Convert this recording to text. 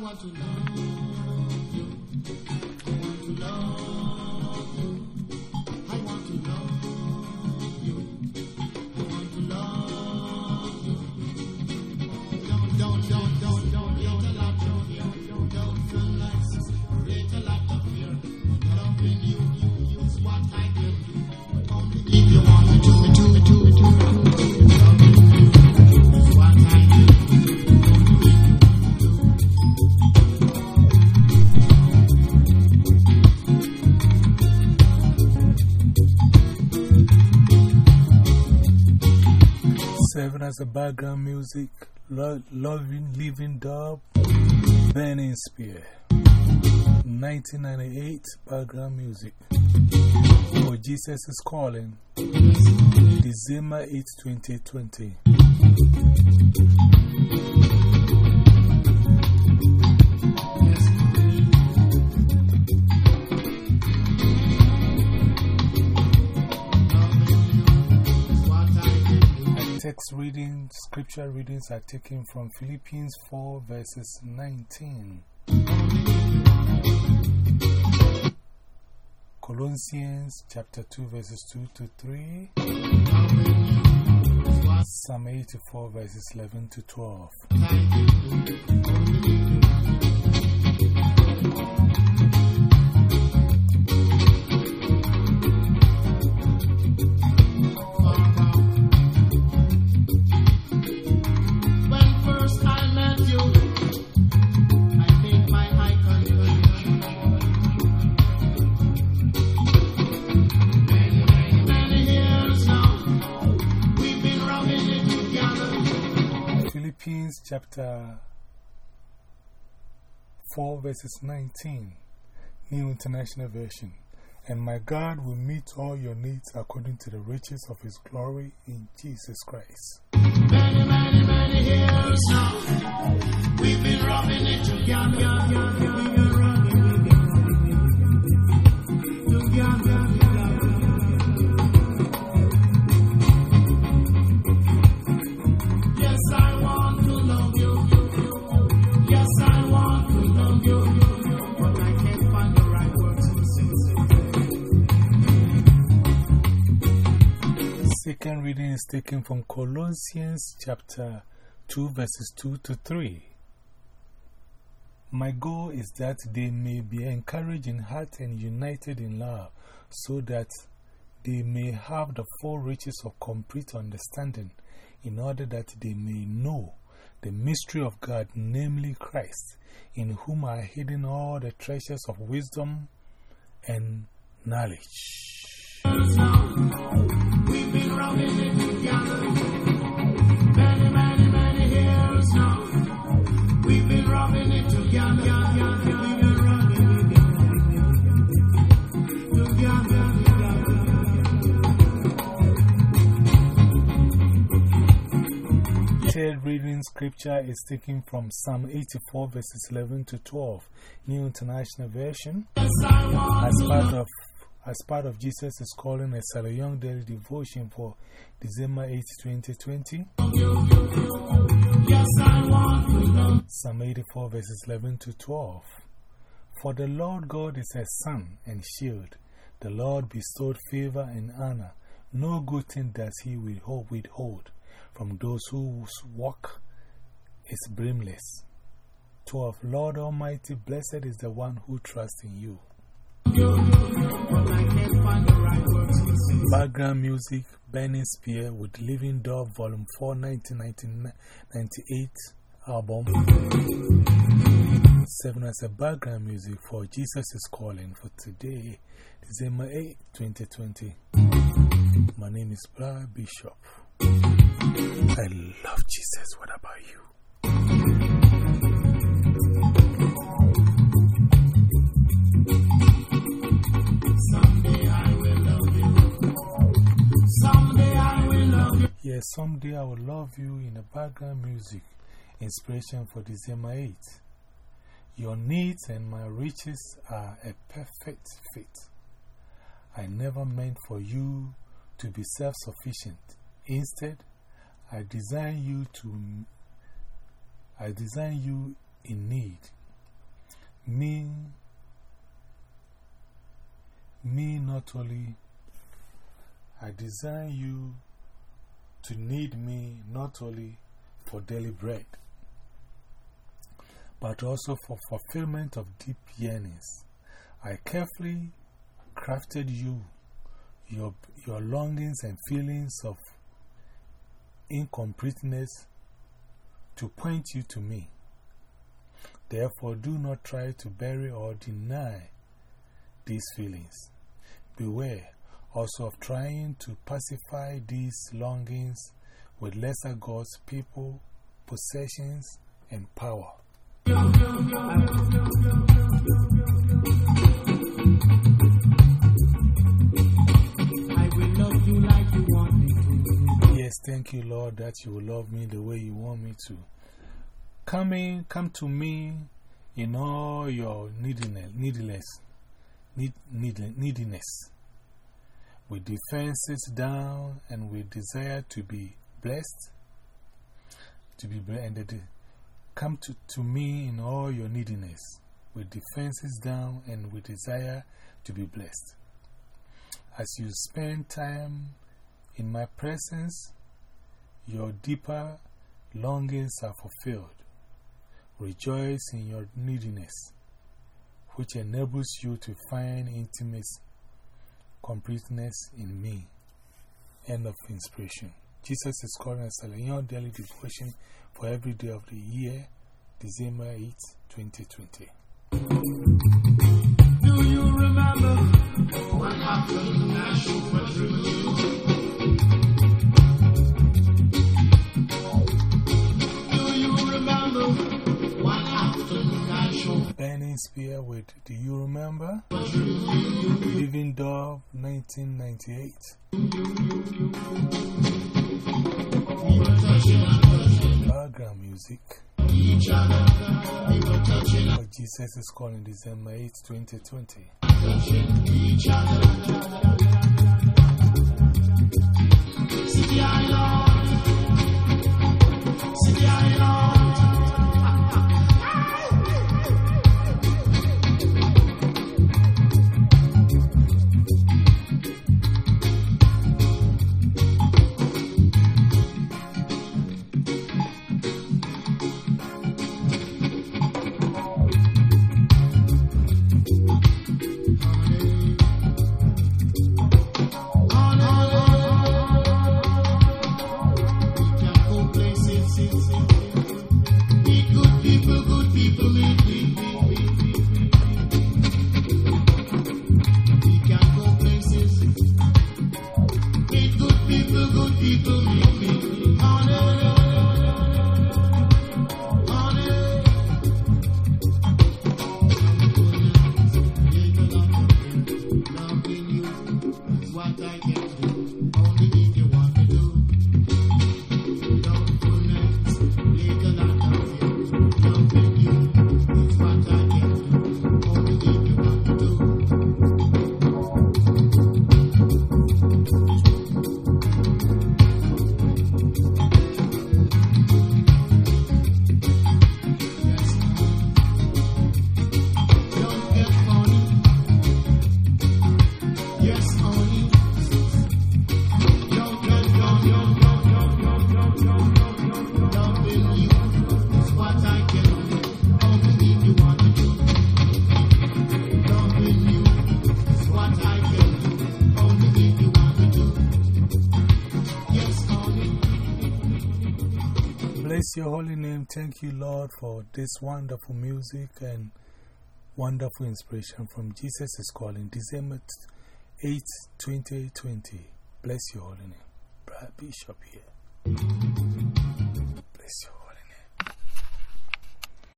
Want to love you. I want to love as a background music, lo Loving Living Dub, Burning Spear. 1998 background music. For Jesus is Calling, December 8, 2020. Text reading, scripture readings are taken from Philippians 4 verses 19. Colossians chapter 2 verses 2 to 3. Psalm 84 verses 11 to 12. Chapter 4 verses 19, New International Version. And my God will meet all your needs according to the riches of his glory in Jesus Christ. Many, many, many. Second reading is taken from Colossians chapter 2 verses 2 to 3. My goal is that they may be encouraged in heart and united in love, so that they may have the full riches of complete understanding, in order that they may know the mystery of God, namely Christ, in whom are hidden all the treasures of wisdom and knowledge. Reading scripture is taken from Psalm 84 verses 11 to 12, New International Version. As part of, as part of Jesus is calling a Sarah Young Daily Devotion for December 8, 2020. Psalm 84 verses 11 to 12. For the Lord God is a sun and shield. The Lord bestowed favor and honor. No good thing does he withhold from those whose walk is blameless. 12. Lord Almighty, blessed is the one who trusts in you. Background music Burning Spear with Living Dub, Volume 4, 1998 album. Serving as a background music for Jesus is Calling for today, December 8, 2020. My name is Brad Bishop. I love Jesus. What about you? Yes, someday I will love you in the background music. Inspiration for December 8. Your needs and my riches are a perfect fit. I never meant for you to be self sufficient. Instead, I design you to I design you in need. Me, me not only, I design you to need me not only for daily bread, but also for fulfillment of deep yearnings. I carefully crafted you, your, your longings and feelings of incompleteness to point you to me. Therefore, do not try to bury or deny these feelings. Beware also of trying to pacify these longings with lesser gods, people, possessions, and power. I will love you like you want me to. Yes, thank you, Lord, that you will love me the way you want me to. Come in, come to me in all your neediness, neediness, need, need, neediness. With defenses down and with desire to be blessed, to be blessed. Uh, come to, to me in all your neediness, with defenses down and with desire to be blessed. As you spend time in my presence, your deeper longings are fulfilled. Rejoice in your neediness, which enables you to find intimacy, completeness in me. End of inspiration. Jesus is calling us a your daily devotion for every day of the year, December 8, 2020. Do you remember what happened in National Federation? Do you remember what happened in National Burning Spear with Do You Remember? Living Dub 1998. We were touching and touching Background music. For Jesus is calling December 8, 2020. Bless your holy name. Thank you, Lord, for this wonderful music and wonderful inspiration from Jesus is Calling, December 8, 2020. Bless your holy name. Brad Bishop here. Bless your